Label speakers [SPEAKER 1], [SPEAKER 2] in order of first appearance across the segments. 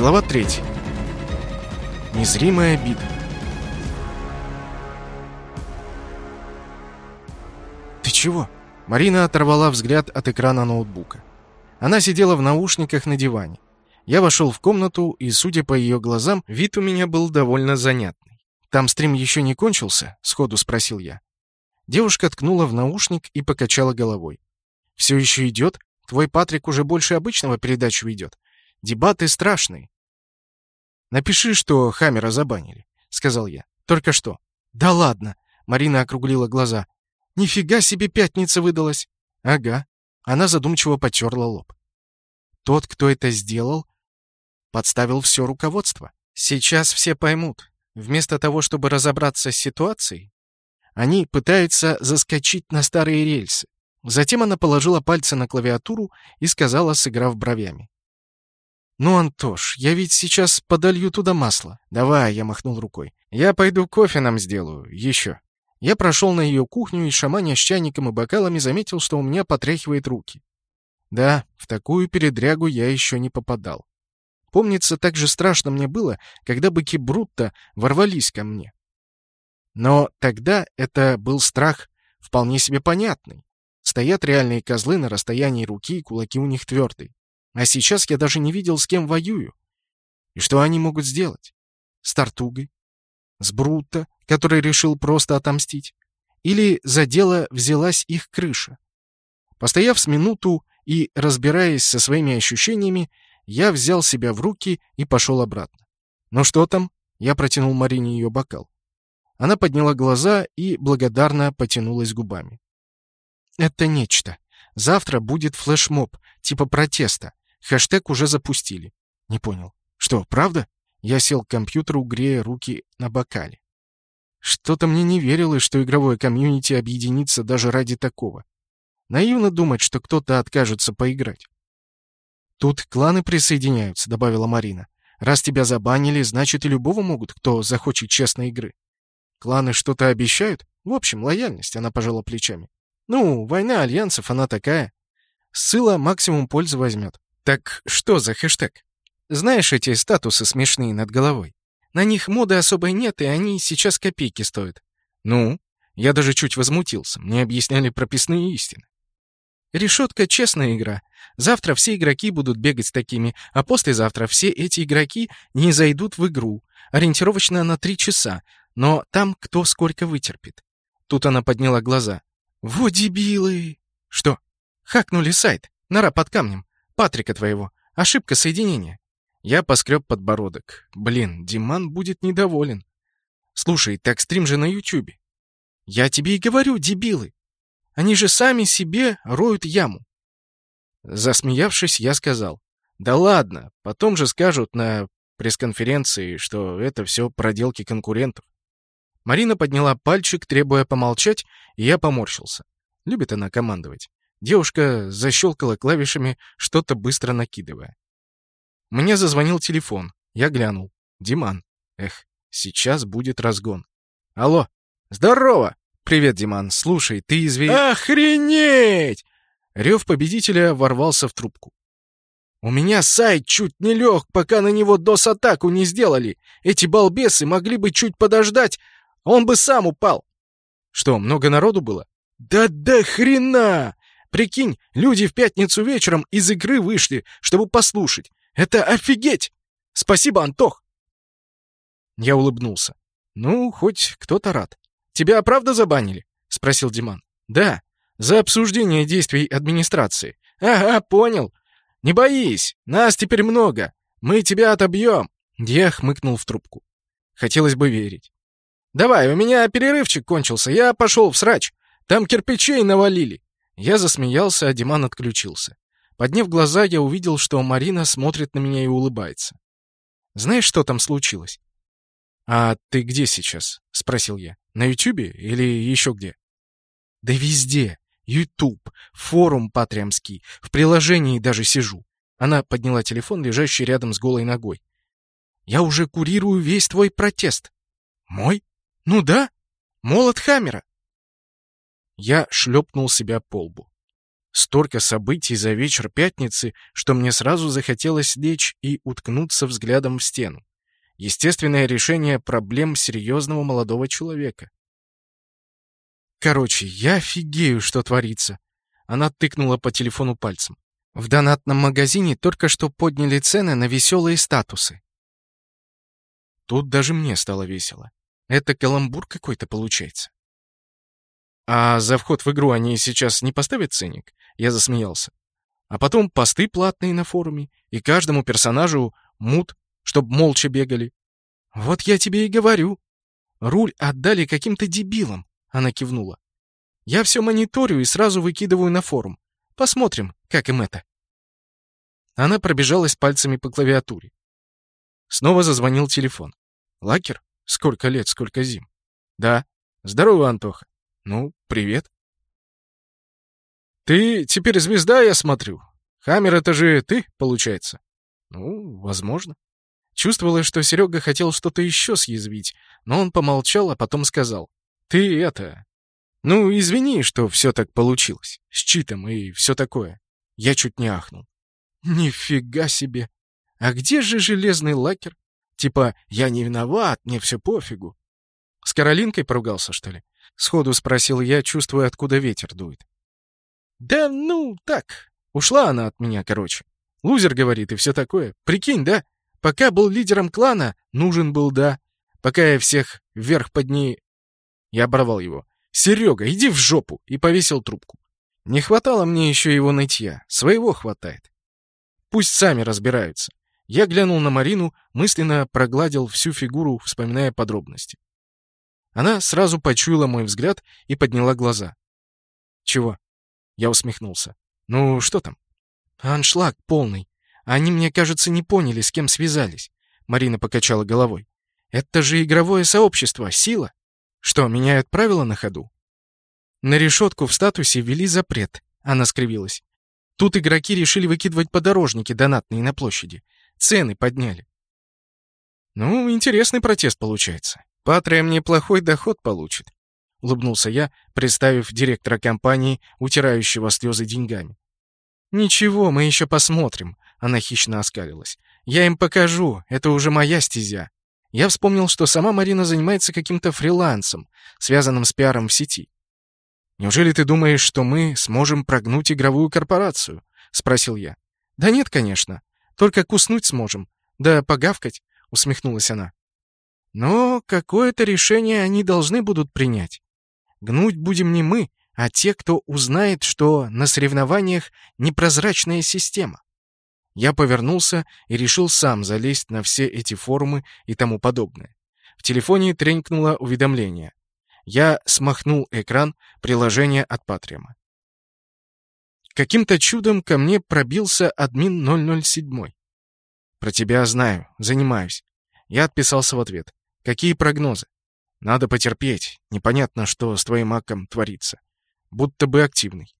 [SPEAKER 1] Глава 3. Незримая обида. «Ты чего?» Марина оторвала взгляд от экрана ноутбука. Она сидела в наушниках на диване. Я вошел в комнату, и, судя по ее глазам, вид у меня был довольно занятный. «Там стрим еще не кончился?» — сходу спросил я. Девушка ткнула в наушник и покачала головой. «Все еще идет? Твой Патрик уже больше обычного передачу ведет. Дебаты страшные». «Напиши, что Хаммера забанили», — сказал я. «Только что». «Да ладно!» — Марина округлила глаза. «Нифига себе пятница выдалась!» «Ага». Она задумчиво потерла лоб. Тот, кто это сделал, подставил все руководство. Сейчас все поймут. Вместо того, чтобы разобраться с ситуацией, они пытаются заскочить на старые рельсы. Затем она положила пальцы на клавиатуру и сказала, сыграв бровями. «Ну, Антош, я ведь сейчас подолью туда масло. Давай», — я махнул рукой. «Я пойду кофе нам сделаю. Еще». Я прошел на ее кухню и, шаманя с чайником и бокалами, заметил, что у меня потряхивает руки. Да, в такую передрягу я еще не попадал. Помнится, так же страшно мне было, когда быки Брутто ворвались ко мне. Но тогда это был страх вполне себе понятный. Стоят реальные козлы на расстоянии руки, и кулаки у них твердые. А сейчас я даже не видел, с кем воюю. И что они могут сделать? С Тартугой? С Брутто, который решил просто отомстить? Или за дело взялась их крыша? Постояв с минуту и разбираясь со своими ощущениями, я взял себя в руки и пошел обратно. «Ну что там?» Я протянул Марине ее бокал. Она подняла глаза и благодарно потянулась губами. «Это нечто. Завтра будет флешмоб, типа протеста. Хэштег уже запустили». «Не понял. Что, правда?» Я сел к компьютеру, грея руки на бокале. Что-то мне не верилось, что игровое комьюнити объединится даже ради такого. Наивно думать, что кто-то откажется поиграть. «Тут кланы присоединяются», — добавила Марина. «Раз тебя забанили, значит и любого могут, кто захочет честной игры». «Кланы что-то обещают?» «В общем, лояльность», — она пожала плечами. «Ну, война альянсов, она такая. Ссыла максимум пользы возьмет». «Так что за хэштег?» «Знаешь эти статусы смешные над головой? На них моды особой нет, и они сейчас копейки стоят». «Ну?» Я даже чуть возмутился. Мне объясняли прописные истины. Решетка — честная игра. Завтра все игроки будут бегать с такими, а послезавтра все эти игроки не зайдут в игру. Ориентировочно на три часа, но там кто сколько вытерпит. Тут она подняла глаза. «Во дебилы!» «Что?» «Хакнули сайт. Нора под камнем. Патрика твоего. Ошибка соединения». Я поскреб подбородок. Блин, Диман будет недоволен. «Слушай, так стрим же на Ютубе». «Я тебе и говорю, дебилы. Они же сами себе роют яму. Засмеявшись, я сказал. Да ладно, потом же скажут на пресс-конференции, что это все проделки конкурентов. Марина подняла пальчик, требуя помолчать, и я поморщился. Любит она командовать. Девушка защелкала клавишами, что-то быстро накидывая. Мне зазвонил телефон. Я глянул. Диман. Эх, сейчас будет разгон. Алло. Здорово! «Привет, Диман. Слушай, ты изве...»
[SPEAKER 2] «Охренеть!»
[SPEAKER 1] Рев победителя ворвался в трубку.
[SPEAKER 2] «У меня сайт чуть не лег, пока на него дос-атаку не сделали. Эти балбесы могли бы чуть подождать, он бы сам упал».
[SPEAKER 1] «Что, много народу было?»
[SPEAKER 2] «Да до хрена! Прикинь, люди в пятницу вечером из игры вышли, чтобы послушать. Это офигеть! Спасибо, Антох!»
[SPEAKER 1] Я улыбнулся. «Ну, хоть кто-то рад». «Тебя правда забанили?» — спросил Диман. «Да, за обсуждение действий администрации». «Ага, понял. Не боись, нас теперь много. Мы тебя отобьем». Я хмыкнул в трубку. Хотелось бы верить. «Давай, у меня перерывчик кончился, я пошел в срач. Там кирпичей навалили». Я засмеялся, а Диман отключился. Подняв глаза, я увидел, что Марина смотрит на меня и улыбается. «Знаешь, что там случилось?» «А ты где сейчас?» — спросил я. «На Ютубе или еще где?» «Да везде. Ютуб, форум патриамский, в приложении даже сижу». Она подняла телефон, лежащий рядом с голой ногой. «Я уже курирую весь твой протест». «Мой? Ну да. Молот Хаммера». Я шлепнул себя по лбу. Столько событий за вечер пятницы, что мне сразу захотелось лечь и уткнуться взглядом в стену. Естественное решение проблем серьезного молодого человека. Короче, я офигею, что творится. Она тыкнула по телефону пальцем. В донатном магазине только что подняли цены на веселые статусы. Тут даже мне стало весело. Это каламбур какой-то получается. А за вход в игру они сейчас не поставят ценник? Я засмеялся. А потом посты платные на форуме, и каждому персонажу мут, чтоб молча бегали. Вот я тебе и говорю. Руль отдали каким-то дебилам. Она кивнула. «Я все мониторю и сразу выкидываю на форум. Посмотрим, как им это». Она пробежалась пальцами по клавиатуре. Снова зазвонил телефон. «Лакер? Сколько лет, сколько зим?» «Да. Здорово, Антоха. Ну, привет». «Ты теперь звезда, я смотрю. Хаммер — это же ты, получается?» «Ну, возможно». Чувствовалось, что Серега хотел что-то еще съязвить, но он помолчал, а потом сказал. Ты это... Ну, извини, что все так получилось. С читом и все такое. Я чуть не ахнул. Нифига себе! А где же железный лакер? Типа, я не виноват, мне все пофигу. С Каролинкой поругался, что ли? Сходу спросил я, чувствуя, откуда ветер дует. Да ну, так. Ушла она от меня, короче. Лузер, говорит, и все такое. Прикинь, да? Пока был лидером клана, нужен был, да. Пока я всех вверх под ней я оборвал его. «Серега, иди в жопу!» и повесил трубку. Не хватало мне еще его нытья. Своего хватает. Пусть сами разбираются. Я глянул на Марину, мысленно прогладил всю фигуру, вспоминая подробности. Она сразу почуяла мой взгляд и подняла глаза. «Чего?» Я усмехнулся. «Ну, что там?» «Аншлаг полный. Они, мне кажется, не поняли, с кем связались». Марина покачала головой. «Это же игровое сообщество, сила. Что, меняют правила на ходу? На решетку в статусе ввели запрет. Она скривилась. Тут игроки решили выкидывать подорожники донатные на площади. Цены подняли. Ну, интересный протест получается. Патрия мне плохой доход получит. Улыбнулся я, представив директора компании, утирающего слезы деньгами. «Ничего, мы еще посмотрим», — она хищно оскалилась. «Я им покажу, это уже моя стезя. Я вспомнил, что сама Марина занимается каким-то фрилансом, связанным с пиаром в сети. «Неужели ты думаешь, что мы сможем прогнуть игровую корпорацию?» — спросил я. «Да нет, конечно. Только куснуть сможем. Да погавкать», — усмехнулась она. «Но какое-то решение они должны будут принять. Гнуть будем не мы, а те, кто узнает, что на соревнованиях непрозрачная система. Я повернулся и решил сам залезть на все эти форумы и тому подобное. В телефоне тренькнуло уведомление. Я смахнул экран приложения от Патриама. Каким-то чудом ко мне пробился админ 007. «Про тебя знаю, занимаюсь». Я отписался в ответ. «Какие прогнозы?» «Надо потерпеть. Непонятно, что с твоим аком творится. Будто бы активный».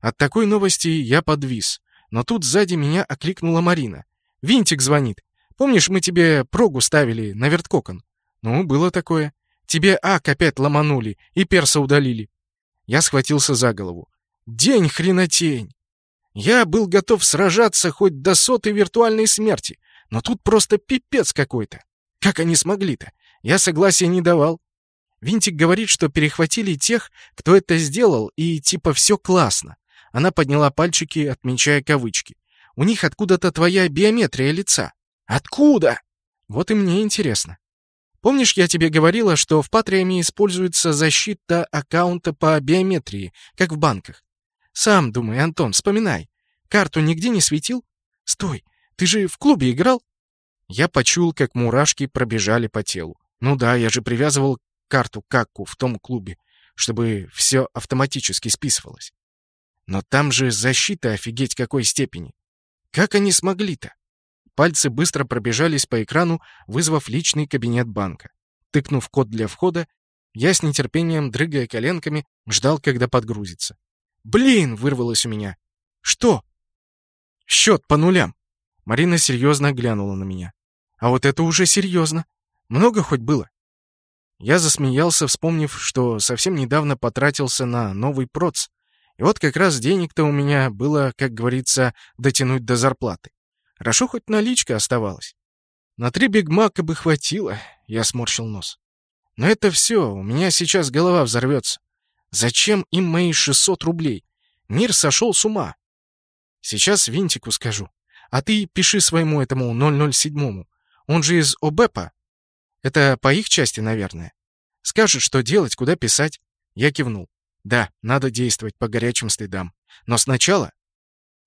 [SPEAKER 1] От такой новости я подвис, но тут сзади меня окликнула Марина. «Винтик звонит. Помнишь, мы тебе прогу ставили на верткокон?» «Ну, было такое. Тебе ак опять ломанули и перса удалили». Я схватился за голову. «День хренотень!» Я был готов сражаться хоть до сотой виртуальной смерти, но тут просто пипец какой-то. Как они смогли-то? Я согласия не давал. Винтик говорит, что перехватили тех, кто это сделал, и типа все классно. Она подняла пальчики, отмечая кавычки. «У них откуда-то твоя биометрия лица». «Откуда?» «Вот и мне интересно». Помнишь, я тебе говорила, что в Патриаме используется защита аккаунта по биометрии, как в банках? Сам думай, Антон, вспоминай. Карту нигде не светил? Стой, ты же в клубе играл? Я почул, как мурашки пробежали по телу. Ну да, я же привязывал карту к Акку в том клубе, чтобы все автоматически списывалось. Но там же защита офигеть какой степени. Как они смогли-то? Пальцы быстро пробежались по экрану, вызвав личный кабинет банка. Тыкнув код для входа, я с нетерпением, дрыгая коленками, ждал, когда подгрузится. «Блин!» — вырвалось у меня. «Что?» «Счет по нулям!» Марина серьезно глянула на меня. «А вот это уже серьезно. Много хоть было?» Я засмеялся, вспомнив, что совсем недавно потратился на новый проц, И вот как раз денег-то у меня было, как говорится, дотянуть до зарплаты. Хорошо хоть наличка оставалась. На три бигмака бы хватило, я сморщил нос. Но это все, у меня сейчас голова взорвется. Зачем им мои 600 рублей? Мир сошел с ума. Сейчас Винтику скажу. А ты пиши своему этому 007-му. Он же из ОБЭПа. Это по их части, наверное. Скажет, что делать, куда писать. Я кивнул. Да, надо действовать по горячим следам. Но сначала...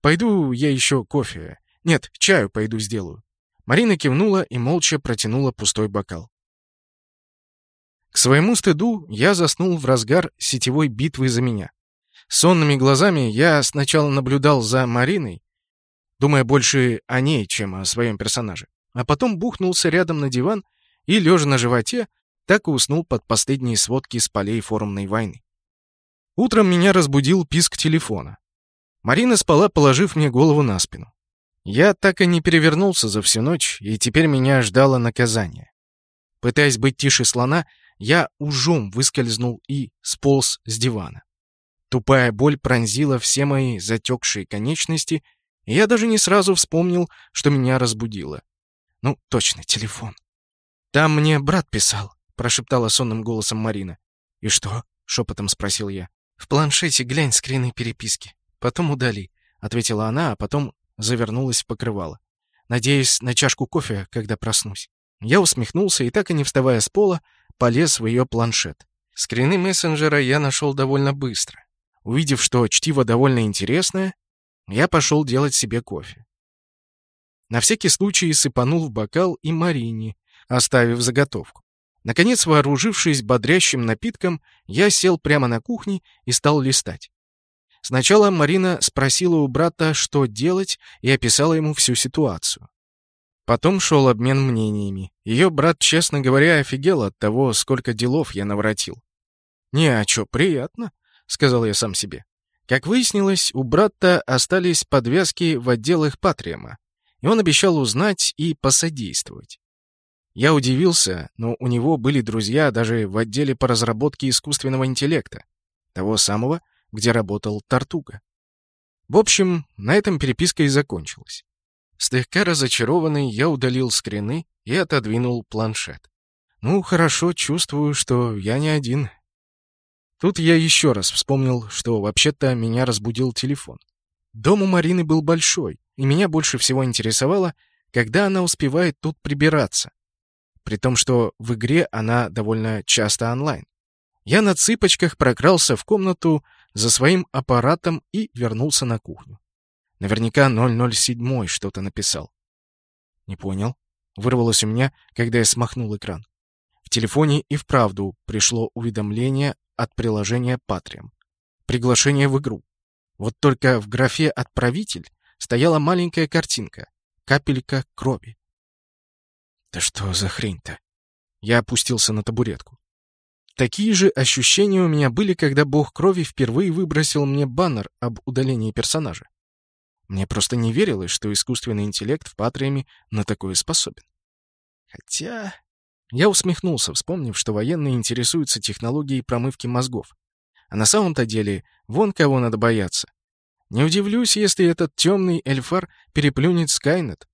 [SPEAKER 1] Пойду я еще кофе. Нет, чаю пойду сделаю. Марина кивнула и молча протянула пустой бокал. К своему стыду я заснул в разгар сетевой битвы за меня. Сонными глазами я сначала наблюдал за Мариной, думая больше о ней, чем о своем персонаже, а потом бухнулся рядом на диван и, лежа на животе, так и уснул под последние сводки с полей форумной войны. Утром меня разбудил писк телефона. Марина спала, положив мне голову на спину. Я так и не перевернулся за всю ночь, и теперь меня ждало наказание. Пытаясь быть тише слона, я ужом выскользнул и сполз с дивана. Тупая боль пронзила все мои затекшие конечности, и я даже не сразу вспомнил, что меня разбудило. Ну, точно, телефон. «Там мне брат писал», — прошептала сонным голосом Марина. «И что?» — шепотом спросил я. «В планшете глянь скрины переписки. Потом удали», — ответила она, а потом завернулась в покрывало. «Надеюсь на чашку кофе, когда проснусь». Я усмехнулся и, так и не вставая с пола, полез в ее планшет. Скрины мессенджера я нашел довольно быстро. Увидев, что чтиво довольно интересное, я пошел делать себе кофе. На всякий случай сыпанул в бокал и Марине, оставив заготовку. Наконец, вооружившись бодрящим напитком, я сел прямо на кухне и стал листать. Сначала Марина спросила у брата, что делать, и описала ему всю ситуацию. Потом шел обмен мнениями. Ее брат, честно говоря, офигел от того, сколько делов я наворотил. «Не, а чё, приятно», — сказал я сам себе. Как выяснилось, у брата остались подвязки в отделах Патриама, и он обещал узнать и посодействовать. Я удивился, но у него были друзья даже в отделе по разработке искусственного интеллекта, того самого, где работал Тартуга. В общем, на этом переписка и закончилась. Слегка разочарованный, я удалил скрины и отодвинул планшет. Ну, хорошо, чувствую, что я не один, Тут я еще раз вспомнил, что вообще-то меня разбудил телефон. Дом у Марины был большой, и меня больше всего интересовало, когда она успевает тут прибираться. При том, что в игре она довольно часто онлайн. Я на цыпочках прокрался в комнату за своим аппаратом и вернулся на кухню. Наверняка 007 что-то написал. Не понял. Вырвалось у меня, когда я смахнул экран. В телефоне и вправду пришло уведомление от приложения Patreon. Приглашение в игру. Вот только в графе «Отправитель» стояла маленькая картинка. Капелька крови. Да что за хрень-то? Я опустился на табуретку. Такие же ощущения у меня были, когда бог крови впервые выбросил мне баннер об удалении персонажа. Мне просто не верилось, что искусственный интеллект в Патриаме на такое способен. Хотя... Я усмехнулся, вспомнив, что военные интересуются технологией промывки мозгов. А на самом-то деле, вон кого надо бояться. Не удивлюсь, если этот темный эльфар переплюнет Скайнет.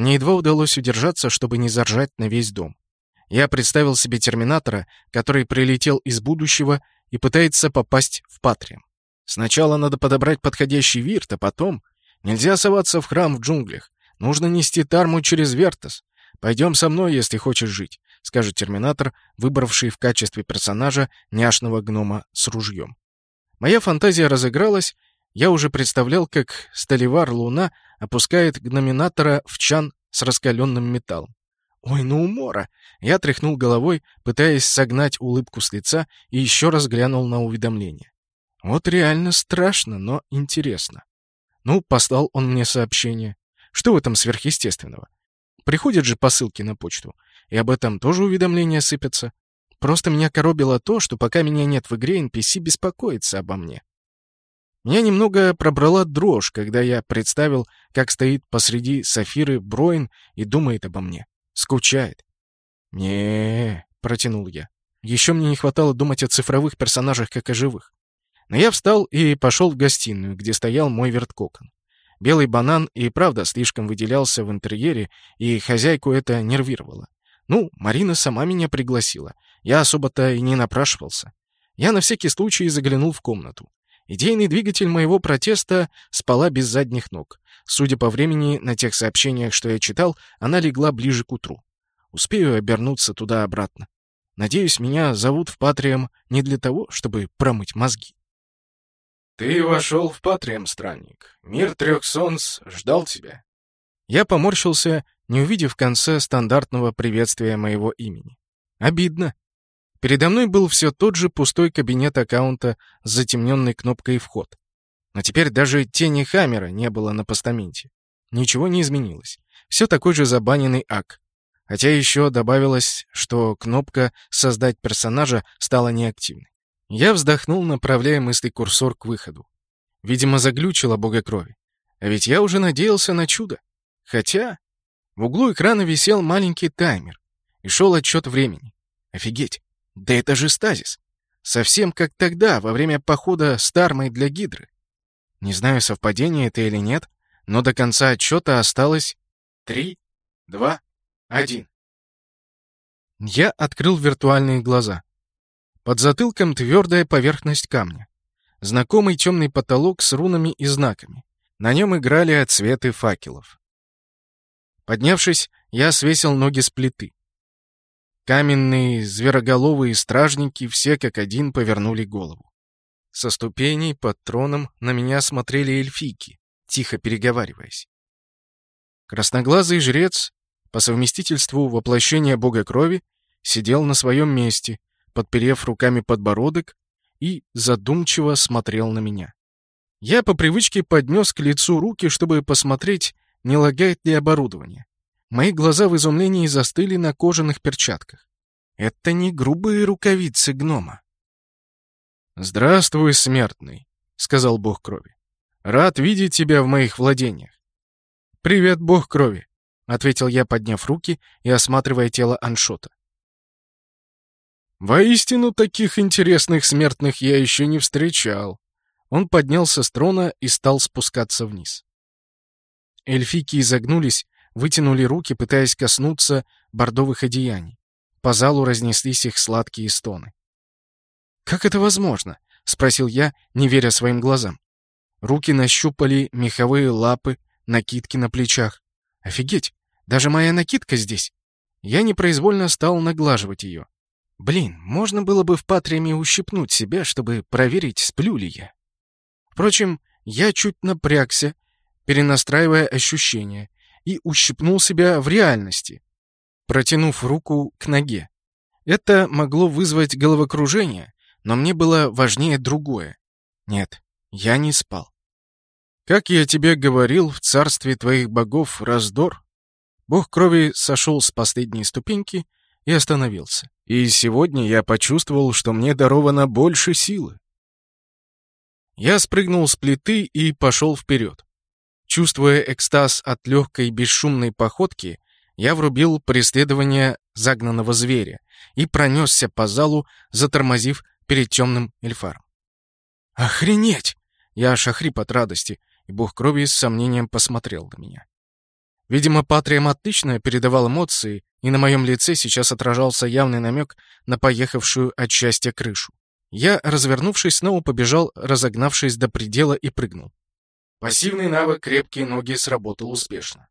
[SPEAKER 1] Мне едва удалось удержаться, чтобы не заржать на весь дом. Я представил себе терминатора, который прилетел из будущего и пытается попасть в Патриам. Сначала надо подобрать подходящий вирт, а потом... Нельзя соваться в храм в джунглях. Нужно нести тарму через Вертас. Пойдем со мной, если хочешь жить. — скажет терминатор, выбравший в качестве персонажа няшного гнома с ружьем. Моя фантазия разыгралась, я уже представлял, как столевар Луна опускает гноминатора в чан с раскаленным металлом. «Ой, ну умора!» Я тряхнул головой, пытаясь согнать улыбку с лица, и еще раз глянул на уведомление. Вот реально страшно, но интересно. Ну, послал он мне сообщение. Что в этом сверхъестественного? Приходят же посылки на почту и об этом тоже уведомления сыпятся. Просто меня коробило то, что пока меня нет в игре, NPC беспокоится обо мне. Меня немного пробрала дрожь, когда я представил, как стоит посреди сафиры Броин и думает обо мне. Скучает. не протянул я. Еще мне не хватало думать о цифровых персонажах, как о живых. Но я встал и пошел в гостиную, где стоял мой верткокон. Белый банан и правда слишком выделялся в интерьере, и хозяйку это нервировало. Ну, Марина сама меня пригласила. Я особо-то и не напрашивался. Я на всякий случай заглянул в комнату. Идейный двигатель моего протеста спала без задних ног. Судя по времени на тех сообщениях, что я читал, она легла ближе к утру. Успею обернуться туда-обратно. Надеюсь, меня зовут в Патрием не для того, чтобы промыть мозги.
[SPEAKER 2] «Ты вошел в Патрием, странник. Мир трех солнц ждал тебя».
[SPEAKER 1] Я поморщился, не увидев в конце стандартного приветствия моего имени. Обидно. Передо мной был все тот же пустой кабинет аккаунта с затемненной кнопкой «Вход». Но теперь даже тени Хаммера не было на постаменте. Ничего не изменилось. Все такой же забаненный ак. Хотя еще добавилось, что кнопка «Создать персонажа» стала неактивной. Я вздохнул, направляя мысли курсор к выходу. Видимо, заглючило бога крови. А ведь я уже надеялся на чудо. Хотя... В углу экрана висел маленький таймер. И шел отчет времени. Офигеть! Да это же стазис! Совсем как тогда, во время похода с Тармой для Гидры. Не знаю, совпадение это или нет, но до конца отчета осталось... Три, два, один. Я открыл виртуальные глаза. Под затылком твердая поверхность камня. Знакомый темный потолок с рунами и знаками. На нем играли отсветы факелов. Поднявшись, я свесил ноги с плиты. Каменные, звероголовые стражники все как один повернули голову. Со ступеней под троном на меня смотрели эльфийки, тихо переговариваясь. Красноглазый жрец, по совместительству воплощения бога крови, сидел на своем месте, подперев руками подбородок, и задумчиво смотрел на меня. Я по привычке поднес к лицу руки, чтобы посмотреть, не лагает ли оборудование. Мои глаза в изумлении застыли на кожаных перчатках. Это не грубые рукавицы гнома.
[SPEAKER 2] «Здравствуй, смертный», — сказал бог крови. «Рад видеть тебя в моих владениях».
[SPEAKER 1] «Привет, бог крови», — ответил я, подняв руки и осматривая тело Аншота.
[SPEAKER 2] Воистину, таких интересных смертных я еще не встречал.
[SPEAKER 1] Он поднялся с трона и стал спускаться вниз. Эльфики изогнулись, вытянули руки, пытаясь коснуться бордовых одеяний. По залу разнеслись их сладкие стоны. «Как это возможно?» — спросил я, не веря своим глазам. Руки нащупали меховые лапы, накидки на плечах. «Офигеть! Даже моя накидка здесь!» Я непроизвольно стал наглаживать ее. Блин, можно было бы в Патриме ущипнуть себя, чтобы проверить, сплю ли я. Впрочем, я чуть напрягся, перенастраивая ощущения, и ущипнул себя в реальности, протянув руку к ноге. Это могло вызвать головокружение, но мне было важнее другое. Нет, я не спал. Как я тебе говорил, в царстве твоих богов раздор. Бог крови сошел с последней ступеньки и остановился. И сегодня я почувствовал, что мне даровано больше силы. Я спрыгнул с плиты и пошел вперед. Чувствуя экстаз от легкой бесшумной походки, я врубил преследование загнанного зверя и пронесся по залу, затормозив перед темным эльфаром. «Охренеть!» Я аж охрип от радости, и бог крови с сомнением посмотрел на меня. Видимо, Патрием отлично передавал эмоции, и на моем лице сейчас отражался явный намек на поехавшую от счастья крышу. Я, развернувшись, снова побежал, разогнавшись до предела и прыгнул. Пассивный навык «Крепкие ноги» сработал успешно.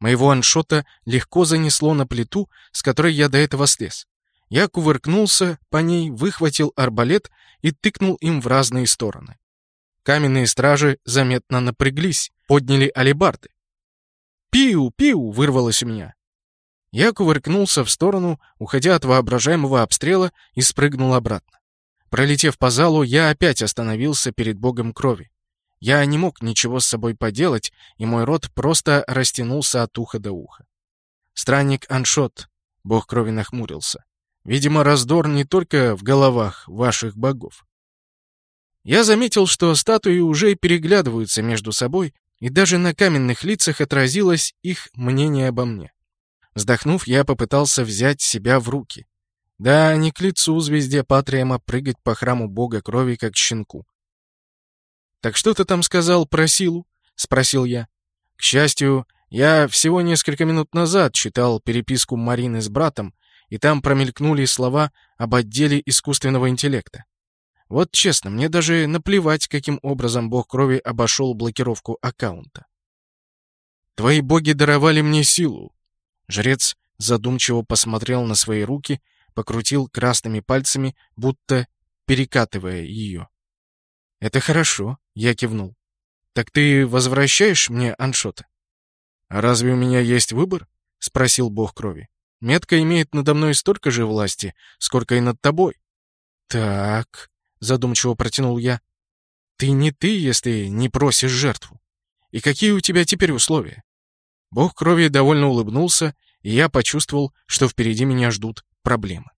[SPEAKER 1] Моего аншота легко занесло на плиту, с которой я до этого слез. Я кувыркнулся по ней, выхватил арбалет и тыкнул им в разные стороны. Каменные стражи заметно напряглись, подняли алебарды. «Пиу! Пиу!» — вырвалось у меня. Я кувыркнулся в сторону, уходя от воображаемого обстрела, и спрыгнул обратно. Пролетев по залу, я опять остановился перед богом крови. Я не мог ничего с собой поделать, и мой рот просто растянулся от уха до уха. «Странник Аншот», — бог крови нахмурился. «Видимо, раздор не только в головах ваших богов». Я заметил, что статуи уже переглядываются между собой, и даже на каменных лицах отразилось их мнение обо мне. Вздохнув, я попытался взять себя в руки. Да, не к лицу звезде Патриэма прыгать по храму бога крови, как щенку. «Так что ты там сказал про силу?» — спросил я. К счастью, я всего несколько минут назад читал переписку Марины с братом, и там промелькнули слова об отделе искусственного интеллекта. Вот честно, мне даже наплевать, каким образом бог крови обошел блокировку аккаунта. «Твои боги даровали мне силу». Жрец задумчиво посмотрел на свои руки, покрутил красными пальцами, будто перекатывая ее. «Это хорошо», — я кивнул. «Так ты возвращаешь мне аншота?» «А разве у меня есть выбор?» — спросил бог крови. «Метка имеет надо мной столько же власти, сколько и над тобой». «Так», — задумчиво протянул я, — «ты не ты, если не просишь жертву. И какие у тебя теперь условия?» Бог крови довольно улыбнулся, и я почувствовал, что впереди меня ждут проблемы.